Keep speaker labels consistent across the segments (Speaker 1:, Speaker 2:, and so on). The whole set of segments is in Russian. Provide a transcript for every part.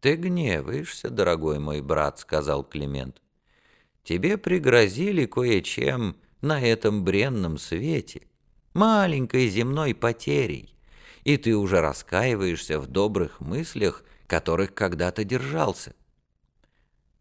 Speaker 1: «Ты гневаешься, дорогой мой брат», — сказал Климент. «Тебе пригрозили кое-чем на этом бренном свете, маленькой земной потерей, и ты уже раскаиваешься в добрых мыслях, которых когда-то держался».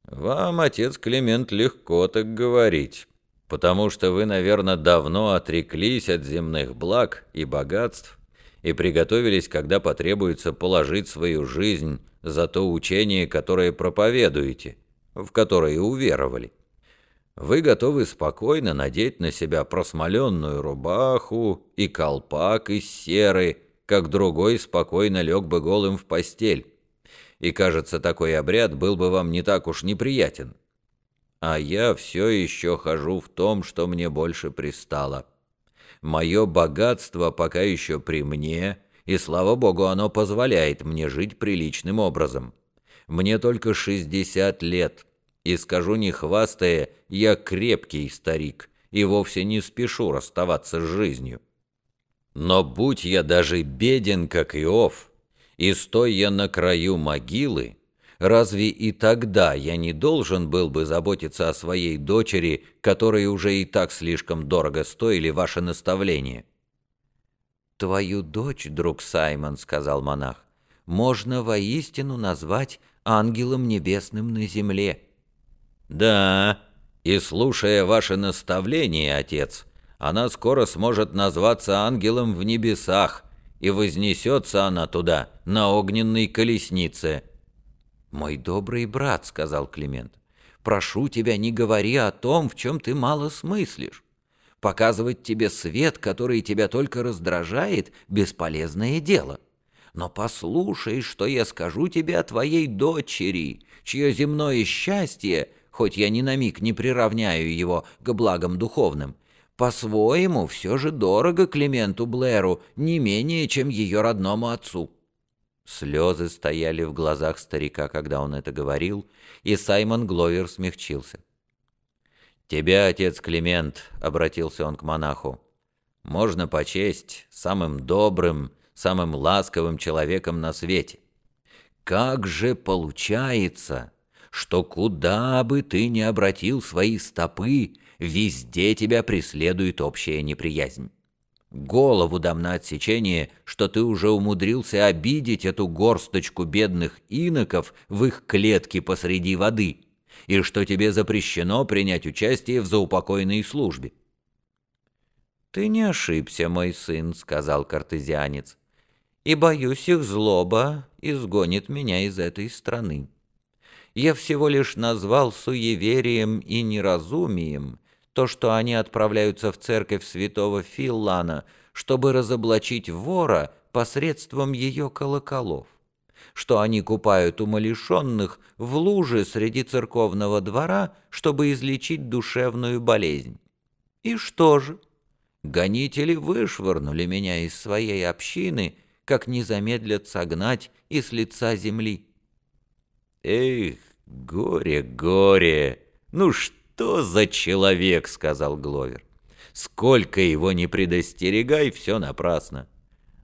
Speaker 2: «Вам, отец Климент, легко так говорить, потому что вы, наверное, давно отреклись от земных благ и богатств и приготовились, когда потребуется положить свою жизнь за то учение, которое проповедуете, в которое уверовали. Вы готовы спокойно надеть на себя просмоленную рубаху и колпак из серы, как другой спокойно лег бы голым в постель. И, кажется, такой обряд был бы вам не так уж неприятен. А я все еще хожу в том, что мне больше пристало. Мое богатство пока еще при мне, и, слава богу, оно позволяет мне жить приличным образом. Мне только 60 лет, и, скажу не хвастая, я крепкий старик и вовсе не спешу расставаться с жизнью. Но будь я даже беден, как Иов, и стой я на краю могилы, разве и тогда я не должен был бы заботиться о своей дочери, которой уже и так слишком дорого стоили ваши наставления?»
Speaker 1: «Твою дочь, друг Саймон, — сказал монах, — можно воистину назвать ангелом небесным на земле».
Speaker 2: «Да, и слушая ваши наставления, отец, она скоро сможет назваться ангелом в небесах, и вознесется она туда, на огненной колеснице».
Speaker 1: «Мой добрый брат, — сказал Климент, — прошу тебя, не говори о том, в чем ты мало смыслишь. Показывать тебе свет, который тебя только раздражает, — бесполезное дело. Но послушай, что я скажу тебе о твоей дочери, чье земное счастье, хоть я ни на миг не приравняю его к благам духовным, по-своему все же дорого Клименту Блэру, не менее, чем ее родному отцу. Слезы стояли в глазах старика, когда он это говорил, и Саймон Гловер смягчился.
Speaker 2: «Тебя, отец Климент», — обратился он к монаху, — «можно почесть самым добрым, самым ласковым человеком на свете. Как же получается, что куда бы ты ни обратил свои стопы, везде тебя преследует общая неприязнь? Голову дам на отсечение, что ты уже умудрился обидеть эту горсточку бедных иноков в их клетке посреди воды, и что тебе запрещено принять участие в заупокойной службе.
Speaker 1: «Ты не ошибся, мой сын», — сказал картезианец, «и, боюсь, их злоба изгонит меня из этой страны. Я всего лишь назвал суеверием и неразумием то, что они отправляются в церковь святого Филлана, чтобы разоблачить вора посредством ее колоколов, что они купают умалишенных в луже среди церковного двора, чтобы излечить душевную болезнь. И что же? Гонители вышвырнули меня из своей общины, как не замедлят согнать и лица земли.
Speaker 2: «Эх, горе, горе! Ну что?» «Что за человек?» — сказал Гловер. «Сколько его не предостерегай, все напрасно.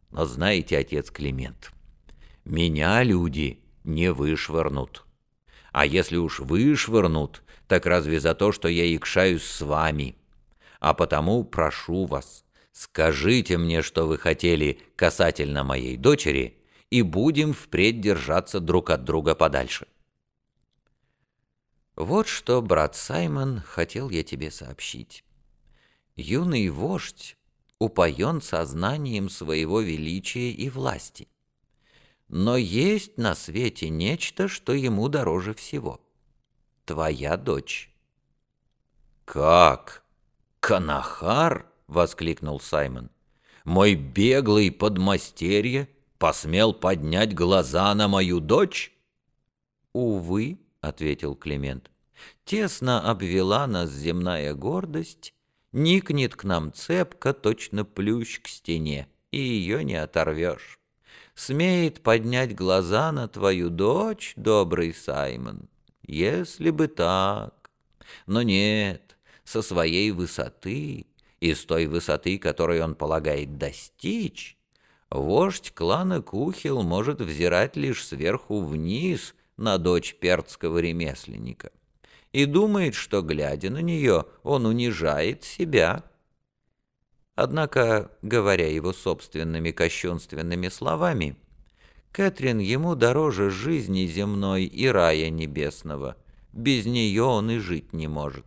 Speaker 2: Но знаете, отец Климент, меня люди не вышвырнут. А если уж вышвырнут, так разве за то, что я икшаюсь с вами? А потому прошу вас, скажите мне, что вы хотели касательно моей дочери, и будем впредь держаться друг от друга подальше».
Speaker 1: Вот что, брат Саймон, хотел я тебе сообщить. Юный вождь упоен сознанием своего величия и власти. Но есть на свете нечто, что ему дороже всего. Твоя дочь.
Speaker 2: «Как? Канахар?» — воскликнул Саймон. «Мой беглый подмастерье посмел поднять глаза на мою дочь?»
Speaker 1: «Увы», — ответил Климент. «Тесно обвела нас земная гордость, никнет к нам цепка, точно плющ к стене, и ее не оторвешь. Смеет поднять глаза на твою дочь, добрый Саймон, если бы так. Но нет, со своей высоты и с той высоты, которой он полагает достичь, вождь клана Кухил может взирать лишь сверху вниз — на дочь перцкого ремесленника, и думает, что, глядя на нее, он унижает себя. Однако, говоря его собственными кощунственными словами, Кэтрин ему дороже жизни земной и рая небесного. Без нее он и жить не может.